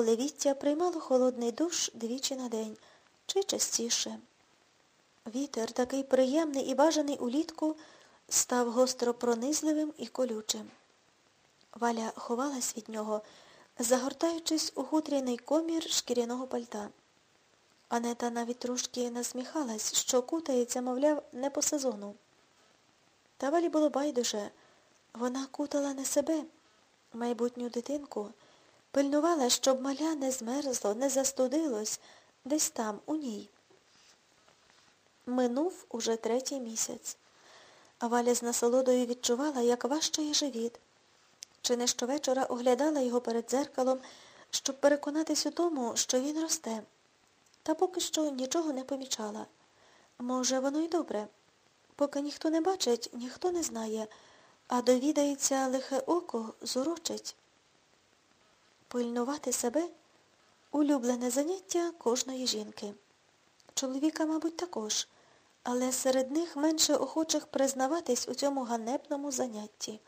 голе віття приймало холодний душ двічі на день, чи частіше. Вітер, такий приємний і бажаний улітку, став гостро пронизливим і колючим. Валя ховалась від нього, загортаючись у хутряний комір шкіряного пальта. Анета навіть трошки насміхалась, що кутається, мовляв, не по сезону. Та валі було байдуже. Вона кутала не себе, майбутню дитинку, пильнувала, щоб маля не змерзло, не застудилось десь там, у ній. Минув уже третій місяць. А Валя з насолодою відчувала, як важчає живіт. Чи не щовечора оглядала його перед дзеркалом, щоб переконатись у тому, що він росте. Та поки що нічого не помічала. Може, воно й добре. Поки ніхто не бачить, ніхто не знає, а довідається лихе око, зурочить. Пильнувати себе улюблене заняття кожної жінки. Чоловіка, мабуть, також, але серед них менше охочих признаватись у цьому ганебному занятті.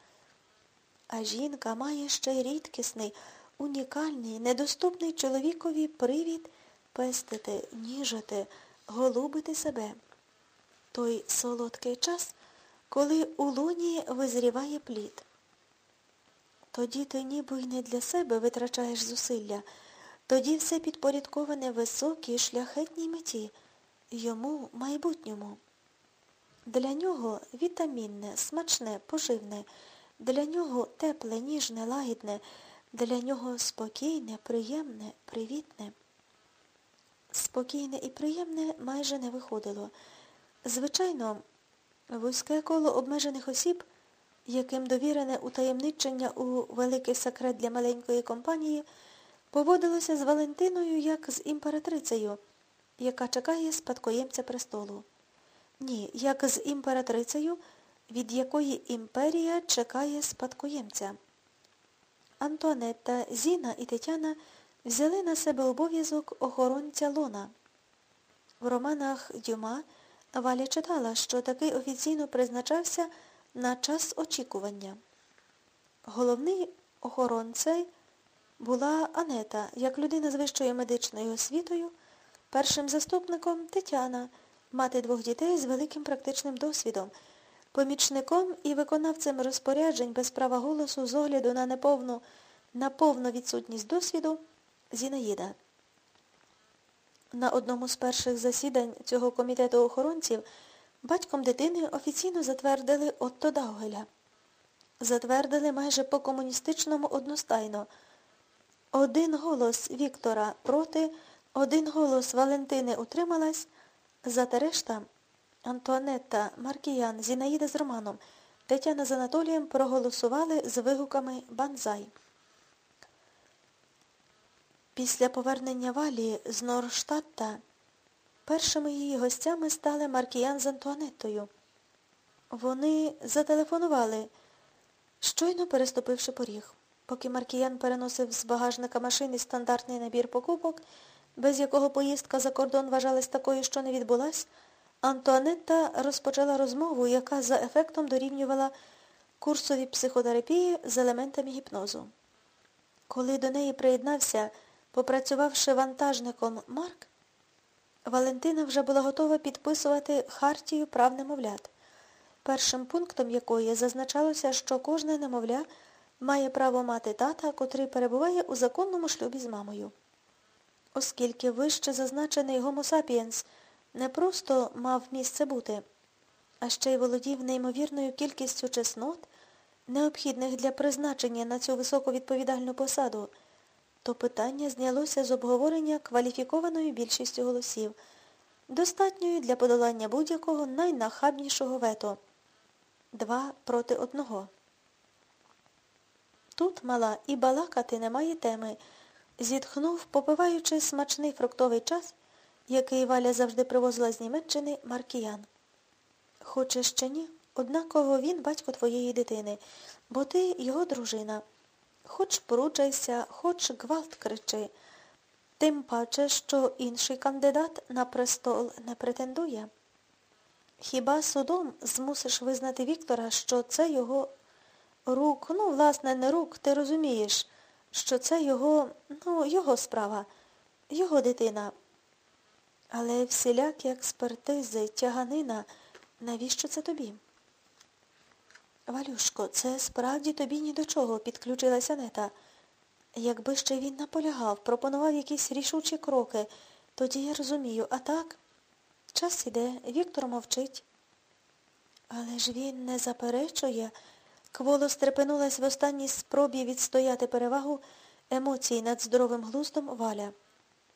А жінка має ще й рідкісний, унікальний, недоступний чоловікові привід пестити, ніжити, голубити себе. Той солодкий час, коли у луні визріває плід. Тоді ти ніби й не для себе витрачаєш зусилля, тоді все підпорядковане високій, шляхетній меті, йому майбутньому. Для нього вітамінне, смачне, поживне, для нього тепле, ніжне, лагідне, для нього спокійне, приємне, привітне. Спокійне і приємне майже не виходило. Звичайно, вузьке коло обмежених осіб, яким довірене утаємничення у великий секрет для маленької компанії, поводилося з Валентиною як з імператрицею, яка чекає спадкоємця престолу. Ні, як з імператрицею, від якої імперія чекає спадкоємця. Антуанетта, Зіна і Тетяна взяли на себе обов'язок охоронця лона. В романах Дюма Валя читала, що такий офіційно призначався на час очікування. Головний охоронцей була Анета, як людина з вищою медичною освітою, першим заступником Тетяна, мати двох дітей з великим практичним досвідом, помічником і виконавцем розпоряджень без права голосу з огляду на неповну, на повну відсутність досвіду Зінаїда. На одному з перших засідань цього комітету охоронців батьком дитини офіційно затвердили Отто Даугеля. Затвердили майже по-комуністичному одностайно. Один голос Віктора проти, один голос Валентини утрималась, зате решта Антуанетта, Маркіян, Зінаїда з Романом, Тетяна з Анатолієм проголосували з вигуками Банзай. Після повернення Валі з Норштадта першими її гостями стали Маркіян з Антуанеттою. Вони зателефонували, щойно переступивши поріг. Поки Маркіян переносив з багажника машини стандартний набір покупок, без якого поїздка за кордон вважалась такою, що не відбулась, Антуанетта розпочала розмову, яка за ефектом дорівнювала курсові психотерапії з елементами гіпнозу. Коли до неї приєднався Попрацювавши вантажником Марк, Валентина вже була готова підписувати хартію прав немовлят, першим пунктом якої зазначалося, що кожне немовля має право мати тата, котрий перебуває у законному шлюбі з мамою. Оскільки вище зазначений sapiens не просто мав місце бути, а ще й володів неймовірною кількістю чеснот, необхідних для призначення на цю високовідповідальну посаду то питання знялося з обговорення кваліфікованою більшістю голосів, достатньою для подолання будь-якого найнахабнішого вето. Два проти одного. Тут, мала, і балакати немає теми, зітхнув, попиваючи смачний фруктовий час, який Валя завжди привозила з Німеччини Маркіян. Хочеш чи ні, однаково він батько твоєї дитини, бо ти його дружина. Хоч поручайся, хоч гвалт кричи, тим паче, що інший кандидат на престол не претендує. Хіба судом змусиш визнати Віктора, що це його рук, ну, власне, не рук, ти розумієш, що це його, ну, його справа, його дитина. Але всілякі експертизи, тяганина, навіщо це тобі? Валюшко, це справді тобі ні до чого, підключилася нета. Якби ще він наполягав, пропонував якісь рішучі кроки, тоді я розумію, а так, час іде, Віктор мовчить. Але ж він не заперечує. Кволо стрепенулась в останній спробі відстояти перевагу емоцій над здоровим глуздом Валя.